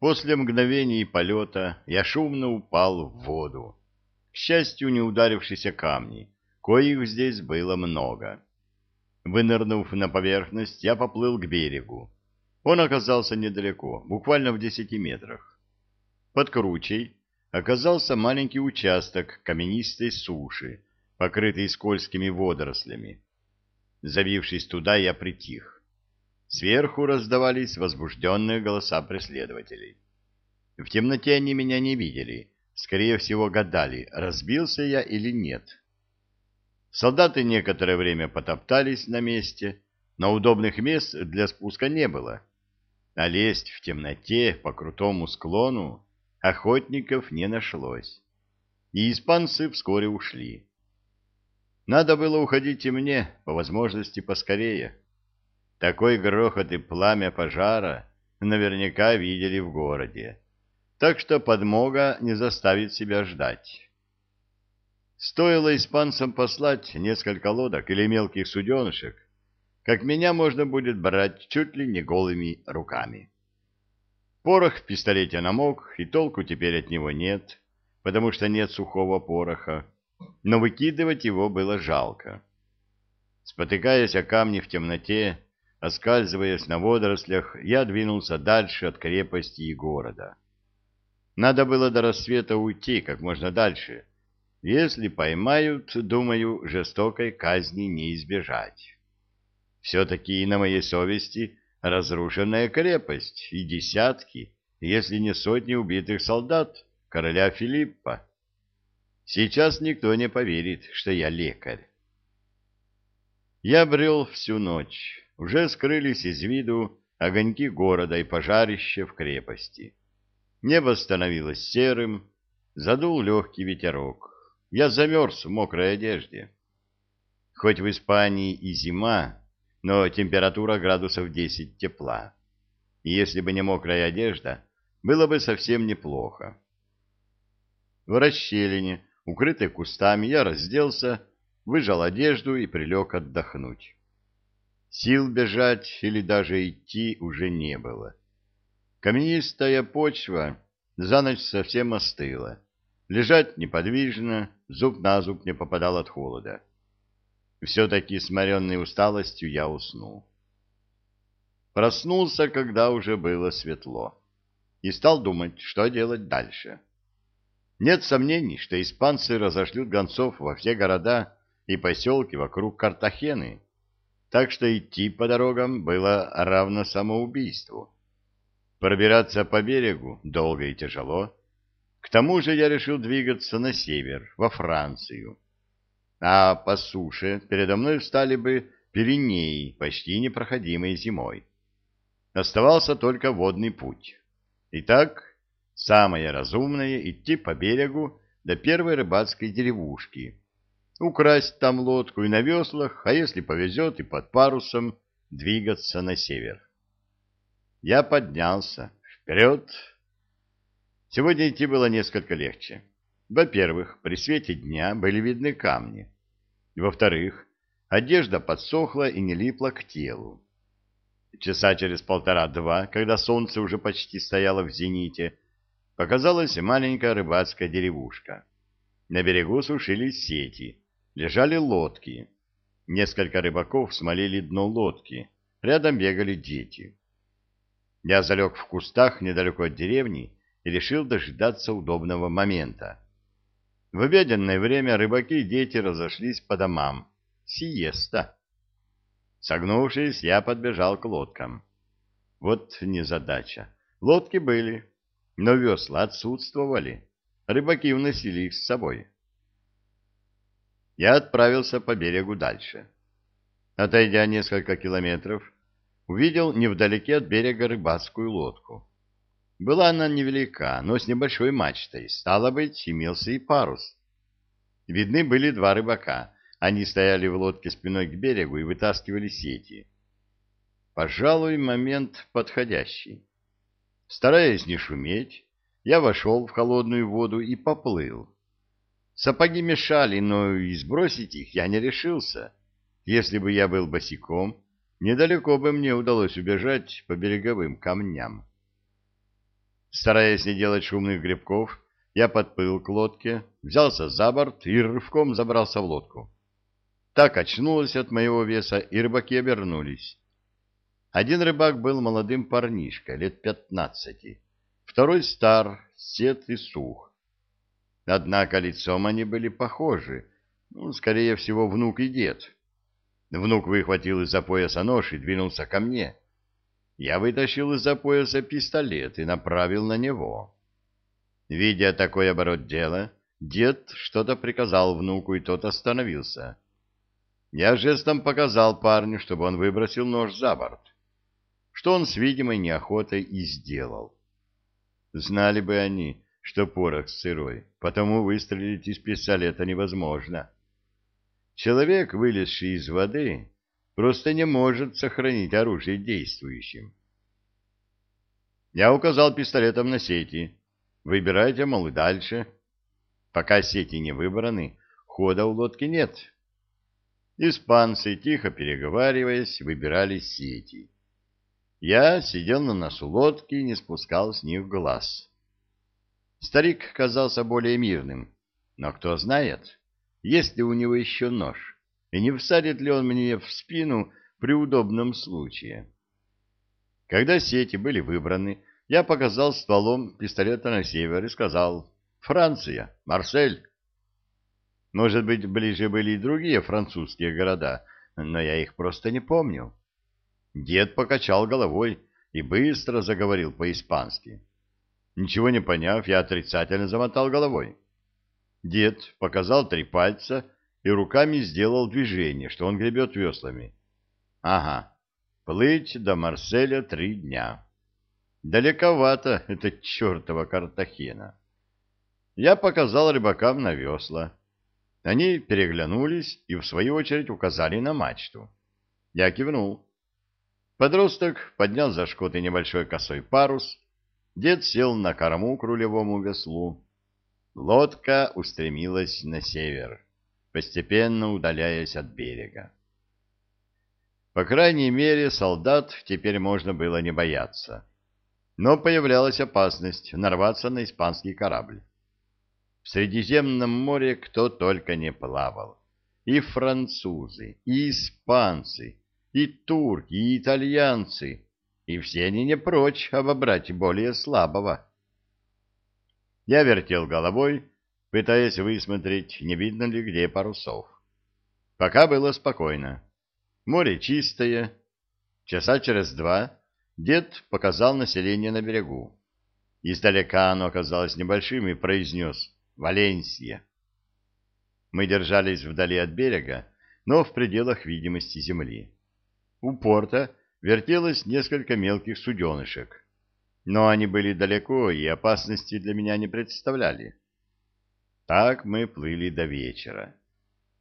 После мгновений полета я шумно упал в воду. К счастью, не ударившись о камни, коих здесь было много. Вынырнув на поверхность, я поплыл к берегу. Он оказался недалеко, буквально в десяти метрах. Под кручей оказался маленький участок каменистой суши, покрытый скользкими водорослями. Забившись туда, я притих. Сверху раздавались возбужденные голоса преследователей. В темноте они меня не видели, скорее всего гадали, разбился я или нет. Солдаты некоторое время потоптались на месте, но удобных мест для спуска не было. А лезть в темноте по крутому склону охотников не нашлось. И испанцы вскоре ушли. Надо было уходить и мне, по возможности, поскорее. Такой грохот и пламя пожара наверняка видели в городе. Так что подмога не заставит себя ждать. Стоило испанцам послать несколько лодок или мелких суденышек, как меня можно будет брать чуть ли не голыми руками. Порох в пистолете намок, и толку теперь от него нет, потому что нет сухого пороха, но выкидывать его было жалко. Спотыкаясь о камни в темноте, оскальзываясь на водорослях, я двинулся дальше от крепости и города. Надо было до рассвета уйти как можно дальше. Если поймают, думаю, жестокой казни не избежать. Все-таки и на моей совести разрушенная крепость и десятки, если не сотни убитых солдат короля Филиппа. Сейчас никто не поверит, что я лекарь. Я брел всю ночь. Уже скрылись из виду огоньки города и пожарище в крепости. Небо становилось серым, задул легкий ветерок. Я замерз в мокрой одежде. Хоть в Испании и зима, но температура градусов 10 тепла. И если бы не мокрая одежда, было бы совсем неплохо. В расщелине, укрытой кустами, я разделся, выжал одежду и прилег отдохнуть. Сил бежать или даже идти уже не было. Каменистая почва за ночь совсем остыла. Лежать неподвижно, зуб на зуб не попадал от холода. Все-таки сморенный усталостью я уснул. Проснулся, когда уже было светло, и стал думать, что делать дальше. Нет сомнений, что испанцы разошлют гонцов во все города и поселки вокруг Картахены, так что идти по дорогам было равно самоубийству. Пробираться по берегу долго и тяжело. К тому же я решил двигаться на север, во Францию а по суше передо мной встали бы Пиренеи, почти непроходимые зимой. Оставался только водный путь. Итак, самое разумное — идти по берегу до первой рыбацкой деревушки, украсть там лодку и на веслах, а если повезет и под парусом, двигаться на север. Я поднялся. Вперед! Сегодня идти было несколько легче. Во-первых, при свете дня были видны камни. Во-вторых, одежда подсохла и не липла к телу. Часа через полтора-два, когда солнце уже почти стояло в зените, показалась маленькая рыбацкая деревушка. На берегу сушились сети, лежали лодки. Несколько рыбаков смолили дно лодки, рядом бегали дети. Я залег в кустах недалеко от деревни и решил дожидаться удобного момента. В обеденное время рыбаки и дети разошлись по домам. Сиеста. Согнувшись, я подбежал к лодкам. Вот незадача. Лодки были, но весла отсутствовали. Рыбаки уносили их с собой. Я отправился по берегу дальше. Отойдя несколько километров, увидел невдалеке от берега рыбацкую лодку. Была она невелика, но с небольшой мачтой, стало быть, имелся и парус. Видны были два рыбака. Они стояли в лодке спиной к берегу и вытаскивали сети. Пожалуй, момент подходящий. Стараясь не шуметь, я вошел в холодную воду и поплыл. Сапоги мешали, но и сбросить их я не решился. Если бы я был босиком, недалеко бы мне удалось убежать по береговым камням. Стараясь не делать шумных грибков, я подплыл к лодке, взялся за борт и рывком забрался в лодку. Так очнулась от моего веса, и рыбаки обернулись. Один рыбак был молодым парнишкой, лет пятнадцати, второй стар, сед и сух. Однако лицом они были похожи, ну, скорее всего, внук и дед. Внук выхватил из-за пояса нож и двинулся ко мне. Я вытащил из-за пояса пистолет и направил на него. Видя такой оборот дела, дед что-то приказал внуку, и тот остановился. Я жестом показал парню, чтобы он выбросил нож за борт, что он с видимой неохотой и сделал. Знали бы они, что порох сырой, потому выстрелить из пистолета невозможно. Человек, вылезший из воды, просто не может сохранить оружие действующим. Я указал пистолетом на сети. Выбирайте, мол, и дальше. Пока сети не выбраны, хода у лодки нет. Испанцы, тихо переговариваясь, выбирали сети. Я сидел на носу лодки и не спускал с них глаз. Старик казался более мирным, но кто знает, есть ли у него еще нож, и не всадит ли он мне в спину при удобном случае. Когда сети были выбраны, я показал стволом пистолета на север и сказал «Франция, Марсель». Может быть, ближе были и другие французские города, но я их просто не помню. Дед покачал головой и быстро заговорил по-испански. Ничего не поняв, я отрицательно замотал головой. Дед показал три пальца и руками сделал движение, что он гребет веслами. Ага, плыть до Марселя три дня. Далековато это чертова Картахена. Я показал рыбакам на весла. Они переглянулись и, в свою очередь, указали на мачту. Я кивнул. Подросток поднял за шкоты небольшой косой парус. Дед сел на корму к рулевому веслу. Лодка устремилась на север, постепенно удаляясь от берега. По крайней мере, солдат теперь можно было не бояться. Но появлялась опасность нарваться на испанский корабль. В Средиземном море кто только не плавал. И французы, и испанцы, и турки, и итальянцы, и все они не прочь обобрать более слабого. Я вертел головой, пытаясь высмотреть, не видно ли где парусов. Пока было спокойно. Море чистое. Часа через два дед показал население на берегу. Издалека оно оказалось небольшим и произнес «Валенсия». Мы держались вдали от берега, но в пределах видимости земли. У порта вертелось несколько мелких суденышек но они были далеко и опасности для меня не представляли. Так мы плыли до вечера.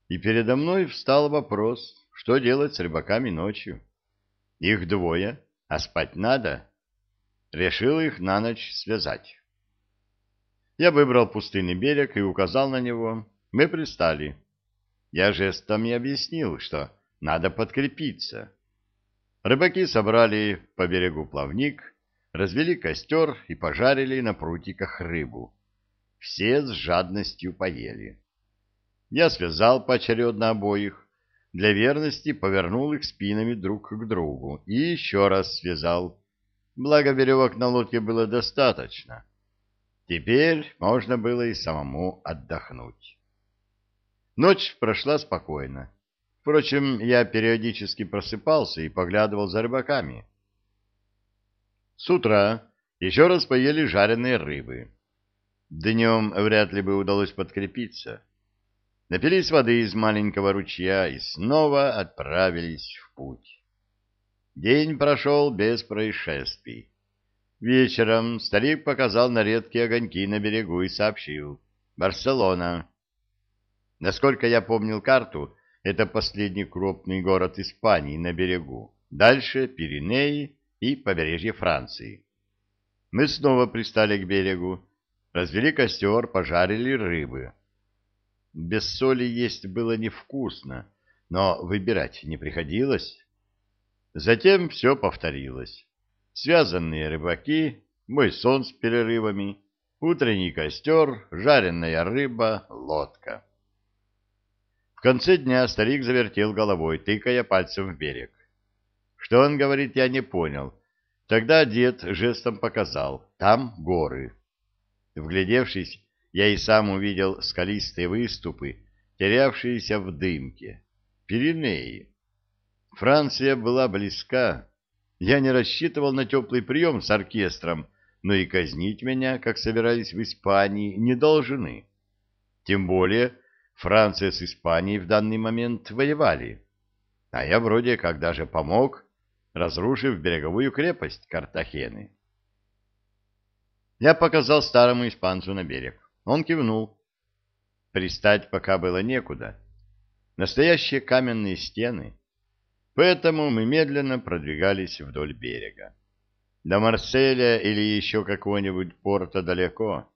И передо мной встал вопрос, что делать с рыбаками ночью. Их двое, а спать надо. Решил их на ночь связать. Я выбрал пустынный берег и указал на него. Мы пристали. Я жестом и объяснил, что надо подкрепиться. Рыбаки собрали по берегу плавник развели костер и пожарили на прутиках рыбу. Все с жадностью поели. Я связал поочередно обоих, для верности повернул их спинами друг к другу и еще раз связал. Благо веревок на лодке было достаточно. Теперь можно было и самому отдохнуть. Ночь прошла спокойно. Впрочем, я периодически просыпался и поглядывал за рыбаками. С утра еще раз поели жареные рыбы. Днем вряд ли бы удалось подкрепиться. Напились воды из маленького ручья и снова отправились в путь. День прошел без происшествий. Вечером старик показал на редкие огоньки на берегу и сообщил «Барселона». Насколько я помнил карту, это последний крупный город Испании на берегу. Дальше Пиренеи, и побережье Франции. Мы снова пристали к берегу, развели костер, пожарили рыбы. Без соли есть было невкусно, но выбирать не приходилось. Затем все повторилось. Связанные рыбаки, мой сон с перерывами, утренний костер, жареная рыба, лодка. В конце дня старик завертел головой, тыкая пальцем в берег. Что он говорит, я не понял. Тогда дед жестом показал. Там горы. Вглядевшись, я и сам увидел скалистые выступы, терявшиеся в дымке. Пиренеи. Франция была близка. Я не рассчитывал на теплый прием с оркестром, но и казнить меня, как собирались в Испании, не должны. Тем более Франция с Испанией в данный момент воевали. А я вроде как даже помог, разрушив береговую крепость Картахены. Я показал старому испанцу на берег. Он кивнул. Пристать пока было некуда. Настоящие каменные стены — Поэтому мы медленно продвигались вдоль берега. До Марселя или еще какого-нибудь порта далеко.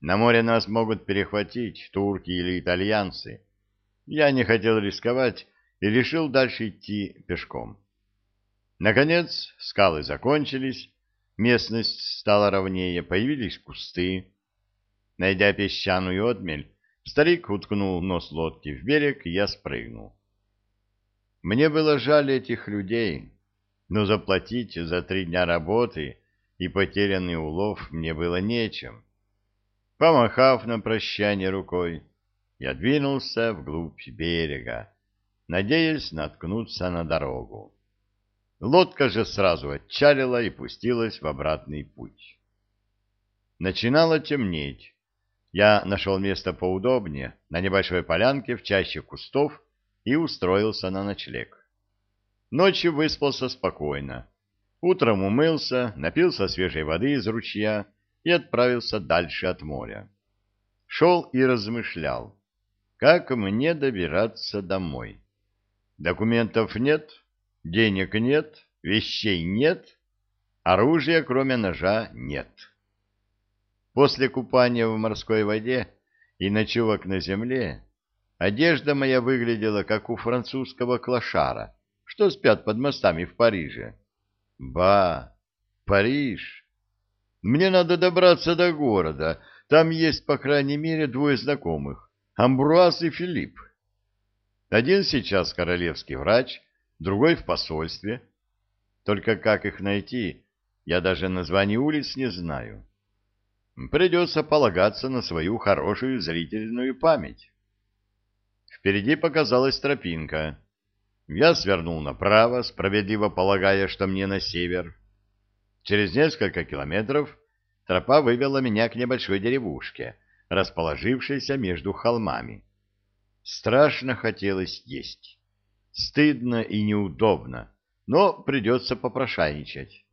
На море нас могут перехватить турки или итальянцы. Я не хотел рисковать и решил дальше идти пешком. Наконец скалы закончились, местность стала ровнее, появились кусты. Найдя песчаную отмель, старик уткнул нос лодки в берег, и я спрыгнул. Мне было жаль этих людей, но заплатить за три дня работы и потерянный улов мне было нечем. Помахав на прощание рукой, я двинулся вглубь берега, надеясь наткнуться на дорогу. Лодка же сразу отчалила и пустилась в обратный путь. Начинало темнеть. Я нашел место поудобнее, на небольшой полянке в чаще кустов, и устроился на ночлег. Ночью выспался спокойно. Утром умылся, напился свежей воды из ручья и отправился дальше от моря. Шел и размышлял, как мне добираться домой. Документов нет, денег нет, вещей нет, оружия, кроме ножа, нет. После купания в морской воде и ночевок на земле Одежда моя выглядела, как у французского клошара, что спят под мостами в Париже. Ба, Париж! Мне надо добраться до города. Там есть, по крайней мере, двое знакомых. Амбруаз и Филипп. Один сейчас королевский врач, другой в посольстве. Только как их найти, я даже названий улиц не знаю. Придется полагаться на свою хорошую зрительную память. Впереди показалась тропинка. Я свернул направо, справедливо полагая, что мне на север. Через несколько километров тропа вывела меня к небольшой деревушке, расположившейся между холмами. Страшно хотелось есть. Стыдно и неудобно, но придется попрошайничать.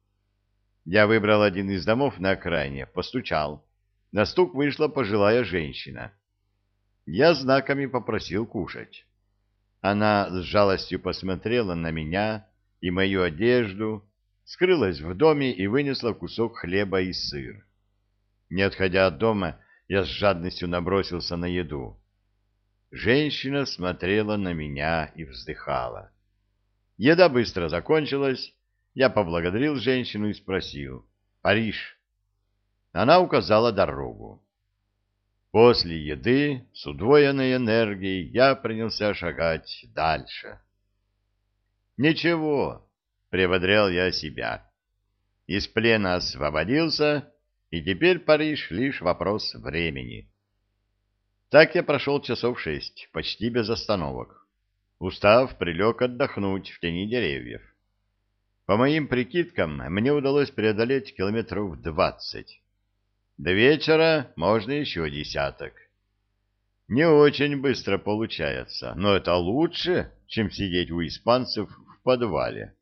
Я выбрал один из домов на окраине, постучал. На стук вышла пожилая женщина. Я знаками попросил кушать. Она с жалостью посмотрела на меня и мою одежду, скрылась в доме и вынесла кусок хлеба и сыр. Не отходя от дома, я с жадностью набросился на еду. Женщина смотрела на меня и вздыхала. Еда быстро закончилась. Я поблагодарил женщину и спросил. «Париж?» Она указала дорогу. После еды с удвоенной энергией я принялся шагать дальше. «Ничего», — приободрял я себя. «Из плена освободился, и теперь Париж — лишь вопрос времени». Так я прошел часов шесть, почти без остановок. Устав, прилег отдохнуть в тени деревьев. По моим прикидкам, мне удалось преодолеть километров двадцать. До вечера можно еще десяток. Не очень быстро получается, но это лучше, чем сидеть у испанцев в подвале.